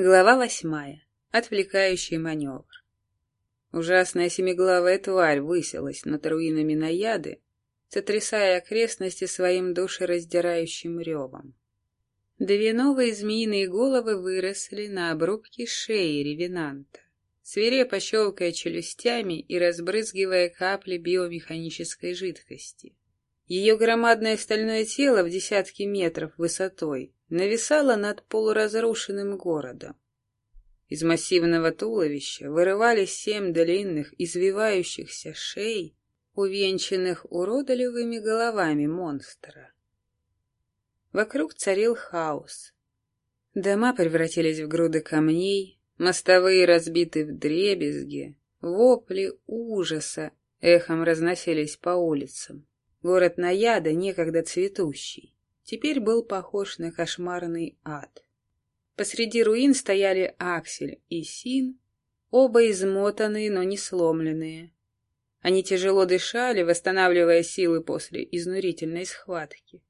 Глава восьмая. Отвлекающий маневр. Ужасная семиглавая тварь высилась над руинами Наяды, сотрясая окрестности своим душераздирающим ревом. Две новые змеиные головы выросли на обрубке шеи ревенанта, свирепо щелкая челюстями и разбрызгивая капли биомеханической жидкости. Ее громадное стальное тело в десятки метров высотой нависала над полуразрушенным городом. Из массивного туловища вырывались семь длинных, извивающихся шеи, увенчанных уродливыми головами монстра. Вокруг царил хаос. Дома превратились в груды камней, мостовые разбиты в дребезги, вопли ужаса эхом разносились по улицам. Город Наяда, некогда цветущий, теперь был похож на кошмарный ад. Посреди руин стояли Аксель и Син, оба измотанные, но не сломленные. Они тяжело дышали, восстанавливая силы после изнурительной схватки.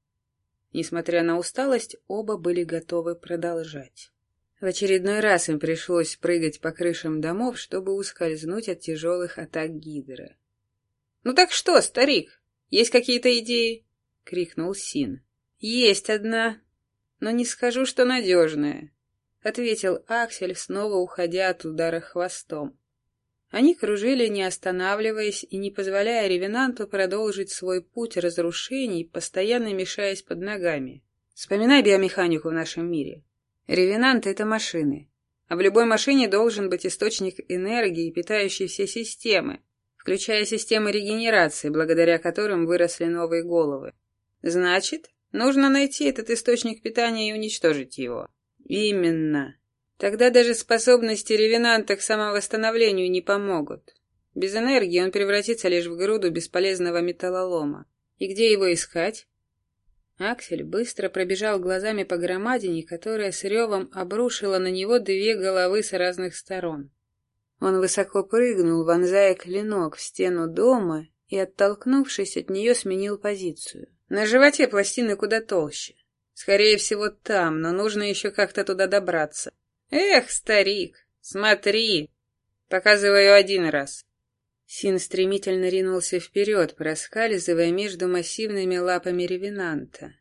Несмотря на усталость, оба были готовы продолжать. В очередной раз им пришлось прыгать по крышам домов, чтобы ускользнуть от тяжелых атак Гидры. «Ну так что, старик, есть какие-то идеи?» — крикнул Син. «Есть одна, но не скажу, что надежная», — ответил Аксель, снова уходя от удара хвостом. Они кружили, не останавливаясь и не позволяя ревенанту продолжить свой путь разрушений, постоянно мешаясь под ногами. Вспоминай биомеханику в нашем мире. Ревенанты — это машины, а в любой машине должен быть источник энергии, питающий все системы, включая системы регенерации, благодаря которым выросли новые головы. Значит, Нужно найти этот источник питания и уничтожить его. Именно. Тогда даже способности ревенанта к самовосстановлению не помогут. Без энергии он превратится лишь в груду бесполезного металлолома. И где его искать? Аксель быстро пробежал глазами по громадине, которая с ревом обрушила на него две головы с разных сторон. Он высоко прыгнул, вонзая клинок в стену дома и, оттолкнувшись от нее, сменил позицию. На животе пластины куда толще. Скорее всего, там, но нужно еще как-то туда добраться. Эх, старик, смотри! Показываю один раз. Син стремительно ринулся вперед, проскальзывая между массивными лапами ревенанта.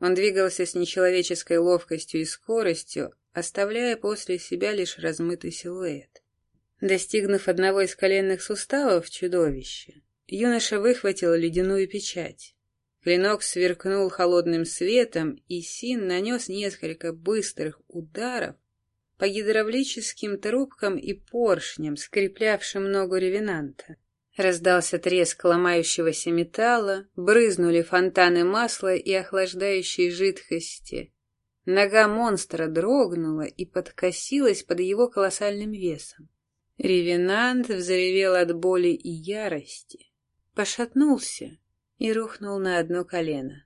Он двигался с нечеловеческой ловкостью и скоростью, оставляя после себя лишь размытый силуэт. Достигнув одного из коленных суставов чудовища, юноша выхватил ледяную печать. Клинок сверкнул холодным светом, и Син нанес несколько быстрых ударов по гидравлическим трубкам и поршням, скреплявшим ногу ревенанта. Раздался треск ломающегося металла, брызнули фонтаны масла и охлаждающей жидкости. Нога монстра дрогнула и подкосилась под его колоссальным весом. Ревенант взревел от боли и ярости, пошатнулся, и рухнул на одно колено.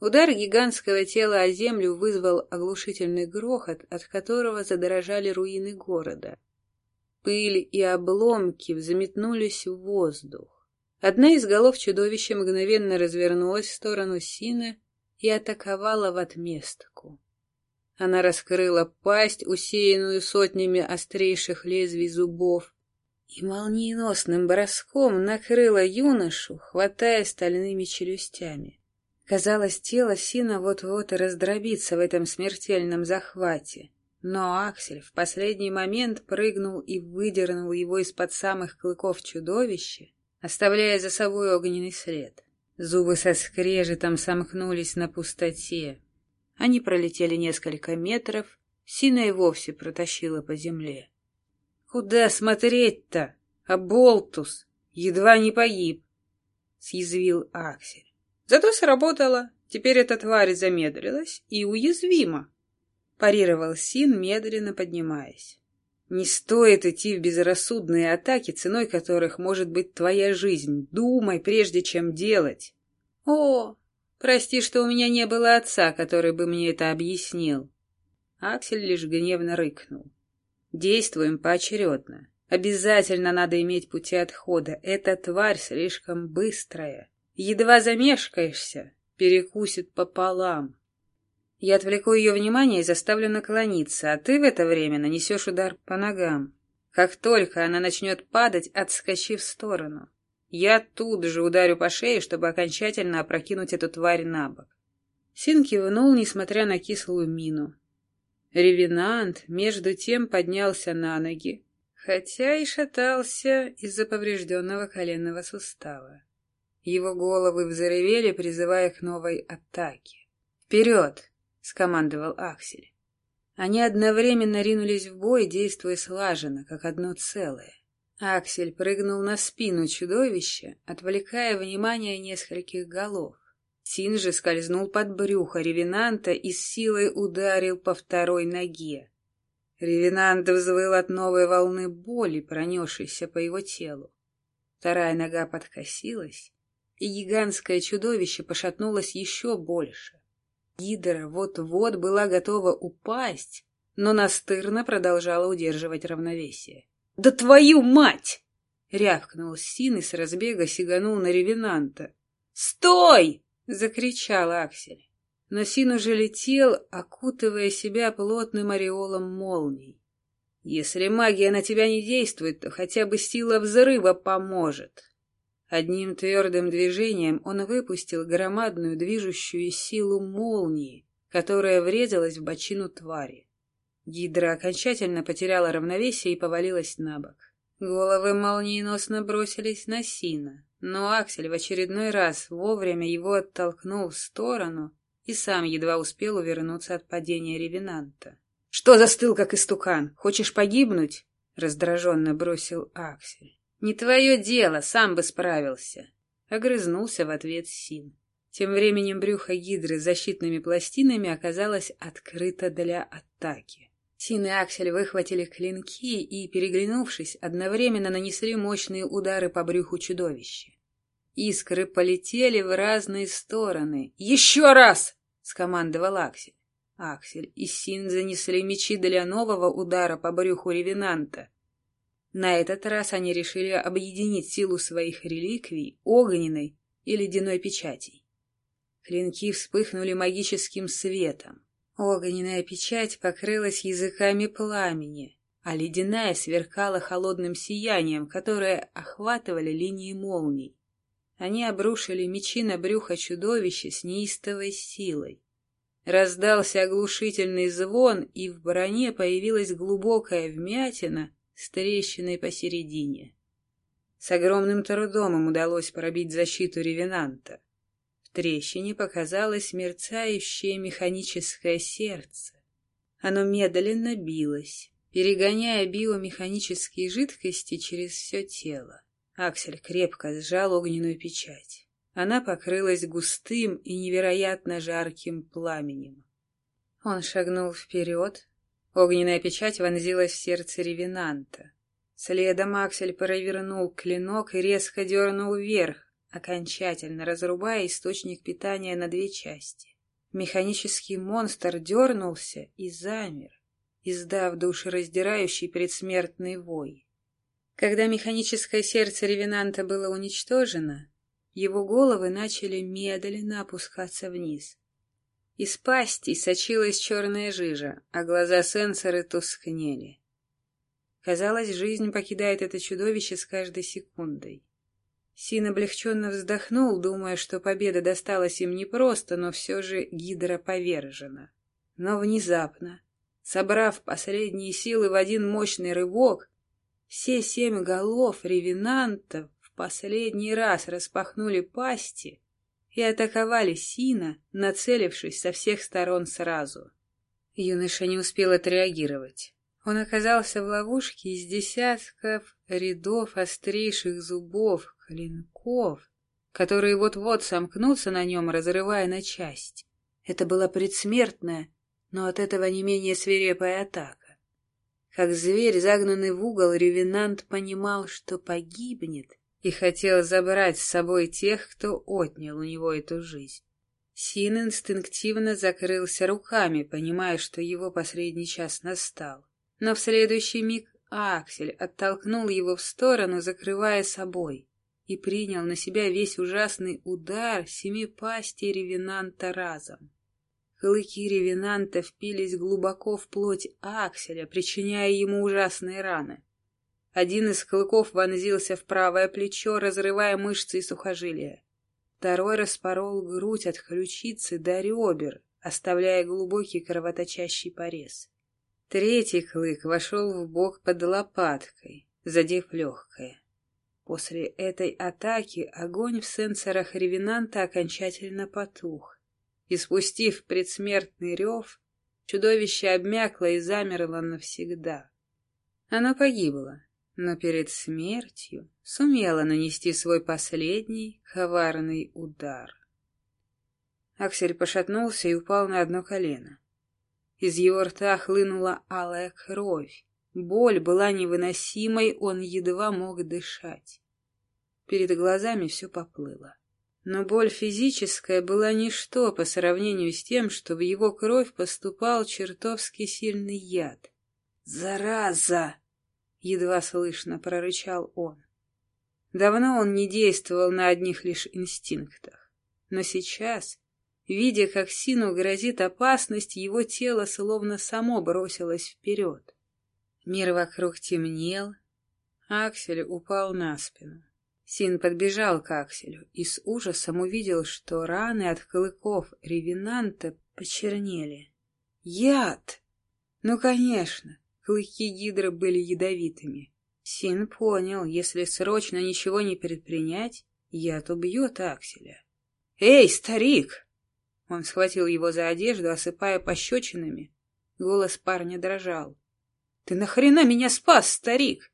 Удар гигантского тела о землю вызвал оглушительный грохот, от которого задрожали руины города. Пыль и обломки взметнулись в воздух. Одна из голов чудовища мгновенно развернулась в сторону Сина и атаковала в отместку. Она раскрыла пасть, усеянную сотнями острейших лезвий зубов, и молниеносным броском накрыла юношу, хватая стальными челюстями. Казалось, тело Сина вот-вот раздробится в этом смертельном захвате. Но Аксель в последний момент прыгнул и выдернул его из-под самых клыков чудовища, оставляя за собой огненный след. Зубы со скрежетом сомкнулись на пустоте. Они пролетели несколько метров, Сина и вовсе протащила по земле. Куда смотреть-то? А Болтус едва не погиб, съязвил Аксель. Зато сработало. Теперь эта тварь замедлилась и уязвима. Парировал Син, медленно поднимаясь. Не стоит идти в безрассудные атаки, ценой которых может быть твоя жизнь. Думай, прежде чем делать. О, прости, что у меня не было отца, который бы мне это объяснил. Аксель лишь гневно рыкнул. Действуем поочередно. Обязательно надо иметь пути отхода. Эта тварь слишком быстрая. Едва замешкаешься, перекусит пополам. Я отвлеку ее внимание и заставлю наклониться, а ты в это время нанесешь удар по ногам. Как только она начнет падать, отскочи в сторону. Я тут же ударю по шее, чтобы окончательно опрокинуть эту тварь на бок. Син кивнул, несмотря на кислую мину. Ревенант, между тем, поднялся на ноги, хотя и шатался из-за поврежденного коленного сустава. Его головы взрывели, призывая к новой атаке. «Вперед!» — скомандовал Аксель. Они одновременно ринулись в бой, действуя слаженно, как одно целое. Аксель прыгнул на спину чудовища, отвлекая внимание нескольких голов. Син же скользнул под брюхо ревенанта и с силой ударил по второй ноге. Ревенант взвыл от новой волны боли, пронесшейся по его телу. Вторая нога подкосилась, и гигантское чудовище пошатнулось еще больше. Гидра вот-вот была готова упасть, но настырно продолжала удерживать равновесие. «Да твою мать!» — рявкнул Син и с разбега сиганул на ревенанта. «Стой!» — закричал Аксель. Но Син уже летел, окутывая себя плотным ореолом молний. «Если магия на тебя не действует, то хотя бы сила взрыва поможет». Одним твердым движением он выпустил громадную движущую силу молнии, которая врезалась в бочину твари. Гидра окончательно потеряла равновесие и повалилась на бок. Головы молниеносно бросились на Сина, но Аксель в очередной раз вовремя его оттолкнул в сторону и сам едва успел увернуться от падения ревенанта. — Что застыл, как истукан? Хочешь погибнуть? — раздраженно бросил Аксель. — Не твое дело, сам бы справился. Огрызнулся в ответ Син. Тем временем брюхо гидры с защитными пластинами оказалось открыто для атаки. Тин и Аксель выхватили клинки и, переглянувшись, одновременно нанесли мощные удары по брюху чудовища. Искры полетели в разные стороны. «Еще раз!» — скомандовал Аксель. Аксель и Син занесли мечи для нового удара по брюху ревенанта. На этот раз они решили объединить силу своих реликвий, огненной и ледяной печатей. Клинки вспыхнули магическим светом. Огненная печать покрылась языками пламени, а ледяная сверкала холодным сиянием, которое охватывали линии молний. Они обрушили мечи на брюхо чудовища с неистовой силой. Раздался оглушительный звон, и в броне появилась глубокая вмятина с трещиной посередине. С огромным трудом им удалось пробить защиту ревенанта трещине показалось мерцающее механическое сердце. Оно медленно билось, перегоняя биомеханические жидкости через все тело. Аксель крепко сжал огненную печать. Она покрылась густым и невероятно жарким пламенем. Он шагнул вперед. Огненная печать вонзилась в сердце ревенанта. Следом Аксель провернул клинок и резко дернул вверх, окончательно разрубая источник питания на две части. Механический монстр дернулся и замер, издав душераздирающий предсмертный вой. Когда механическое сердце ревенанта было уничтожено, его головы начали медленно опускаться вниз. Из пасти сочилась черная жижа, а глаза сенсоры тускнели. Казалось, жизнь покидает это чудовище с каждой секундой. Син облегченно вздохнул, думая, что победа досталась им непросто, но все же Гидра повержена. Но внезапно, собрав последние силы в один мощный рывок, все семь голов ревенантов в последний раз распахнули пасти и атаковали Сина, нацелившись со всех сторон сразу. Юноша не успел отреагировать. Он оказался в ловушке из десятков рядов острейших зубов, клинков, которые вот-вот сомкнутся на нем, разрывая на части. Это была предсмертная, но от этого не менее свирепая атака. Как зверь, загнанный в угол, ревенант понимал, что погибнет, и хотел забрать с собой тех, кто отнял у него эту жизнь. Син инстинктивно закрылся руками, понимая, что его последний час настал. Но в следующий миг Аксель оттолкнул его в сторону, закрывая собой и принял на себя весь ужасный удар семи пастей ревенанта разом. Клыки ревенанта впились глубоко в плоть Акселя, причиняя ему ужасные раны. Один из клыков вонзился в правое плечо, разрывая мышцы и сухожилия. Второй распорол грудь от ключицы до ребер, оставляя глубокий кровоточащий порез. Третий клык вошел в бок под лопаткой, задев легкое. После этой атаки огонь в сенсорах ревенанта окончательно потух, и, спустив предсмертный рев, чудовище обмякло и замерло навсегда. Оно погибло, но перед смертью сумело нанести свой последний коварный удар. Аксель пошатнулся и упал на одно колено. Из его рта хлынула алая кровь. Боль была невыносимой, он едва мог дышать. Перед глазами все поплыло. Но боль физическая была ничто по сравнению с тем, что в его кровь поступал чертовски сильный яд. «Зараза!» — едва слышно прорычал он. Давно он не действовал на одних лишь инстинктах. Но сейчас Видя, как Сину грозит опасность, его тело словно само бросилось вперед. Мир вокруг темнел. Аксель упал на спину. Син подбежал к Акселю и с ужасом увидел, что раны от клыков ревенанта почернели. Яд! Ну, конечно, клыки гидры были ядовитыми. Син понял, если срочно ничего не предпринять, яд убьет Акселя. «Эй, старик!» Он схватил его за одежду, осыпая пощечинами. Голос парня дрожал. «Ты нахрена меня спас, старик?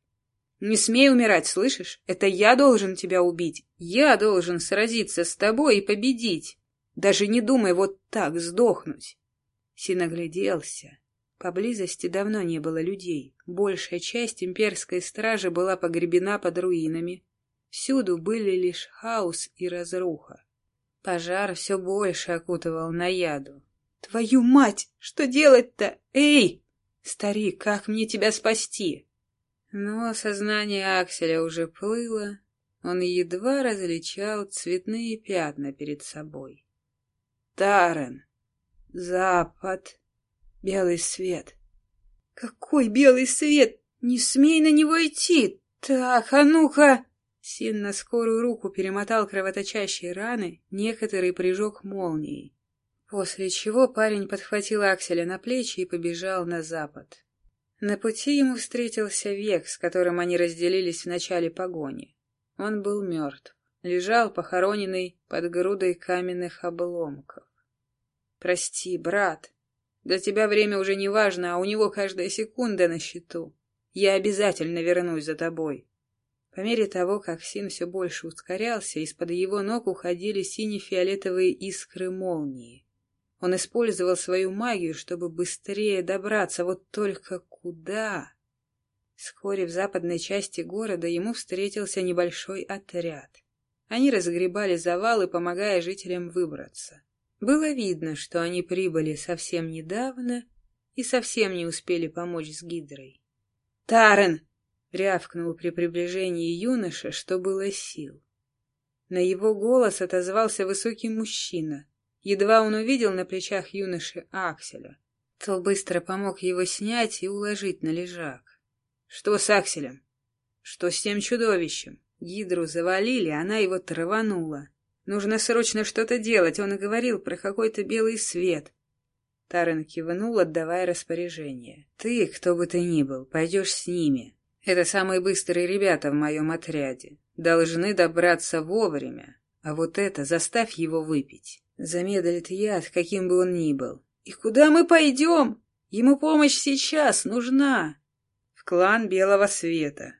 Не смей умирать, слышишь? Это я должен тебя убить. Я должен сразиться с тобой и победить. Даже не думай вот так сдохнуть». Син огляделся. Поблизости давно не было людей. Большая часть имперской стражи была погребена под руинами. Всюду были лишь хаос и разруха. Пожар все больше окутывал наяду. «Твою мать! Что делать-то? Эй! Старик, как мне тебя спасти?» Но сознание Акселя уже плыло, он едва различал цветные пятна перед собой. Тарен, запад, белый свет. Какой белый свет? Не смей на него идти! Так, а ну-ка! Син на скорую руку перемотал кровоточащие раны, некоторые прижег молнией. После чего парень подхватил Акселя на плечи и побежал на запад. На пути ему встретился Век, с которым они разделились в начале погони. Он был мертв, лежал похороненный под грудой каменных обломков. «Прости, брат, для тебя время уже не важно, а у него каждая секунда на счету. Я обязательно вернусь за тобой». По мере того, как Син все больше ускорялся, из-под его ног уходили сине-фиолетовые искры молнии. Он использовал свою магию, чтобы быстрее добраться, вот только куда? Вскоре в западной части города ему встретился небольшой отряд. Они разгребали завалы, помогая жителям выбраться. Было видно, что они прибыли совсем недавно и совсем не успели помочь с Гидрой. «Тарен!» Рявкнул при приближении юноша, что было сил. На его голос отозвался высокий мужчина. Едва он увидел на плечах юноши Акселя, то быстро помог его снять и уложить на лежак. Что с Акселем? Что с тем чудовищем? Гидру завалили, она его траванула. Нужно срочно что-то делать, он и говорил про какой-то белый свет. Тарен кивнул, отдавая распоряжение. Ты, кто бы ты ни был, пойдешь с ними. Это самые быстрые ребята в моем отряде. Должны добраться вовремя. А вот это заставь его выпить. Замедлит яд, каким бы он ни был. И куда мы пойдем? Ему помощь сейчас нужна. В клан Белого Света.